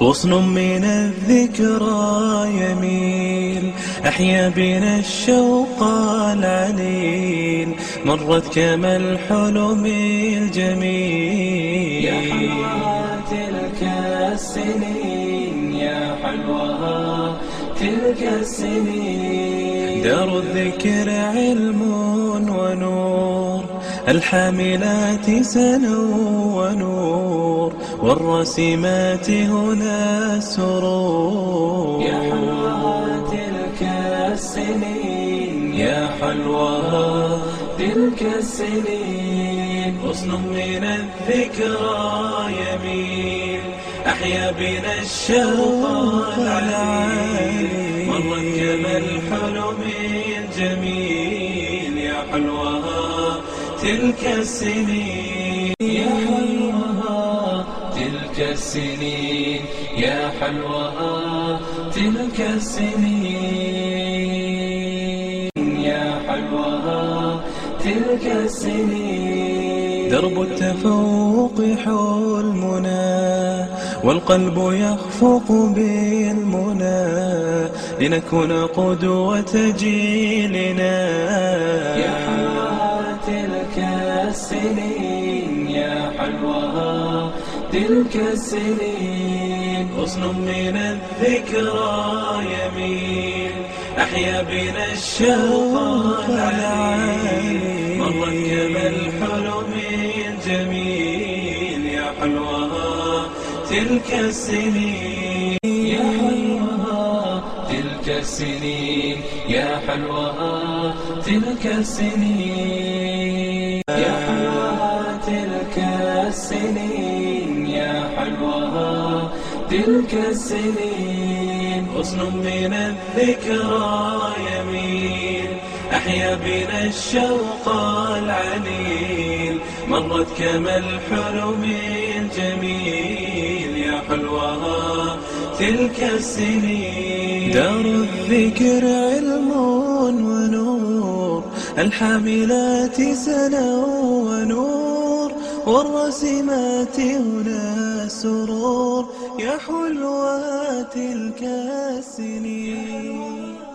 غصن من الذكرى يميل. أحيا بنا الشوق العليل مرت كما الحلم الجميل. يا حلوها تلك السنين يا حلوها تلك السنين. دار الذكر علم ونور. الحاملات سنو ونور والرسمات هنا سرور. يا حلوها تلك السنين يا حلوها تلك السنين. غصن من الذكرى يميل أحيا بنا الشوق العليل مرت كما الحلم الجميل يا حلوها تلك السنين يا حلوها تلك السنين يا حلوها تلك السنين يا حلوها تلك السنين. درب التفوق حلمنا والقلب يخفق بالمنى لنكون قدوة جيلنا. يا حلوها. السنين يا حلوها تلك السنين غصن من الذكرى يميل أحيا بنا الشوق العليل مرت كما الحلم الجميل يا حلوها تلك السنين يا حلوها تلك السنين يا حلوها تلك السنين. يا حلوها تلك السنين يا حلوها تلك السنين. غصن من الذكرى يميل أحيا بنا الشوق العليل مرت كما الحلم الجميل يا حلوها تلك السنين. دار الذكر علم ونور. الحاملات سنا ونور والرسمات هنا سرور يا حلوة تلك السنين.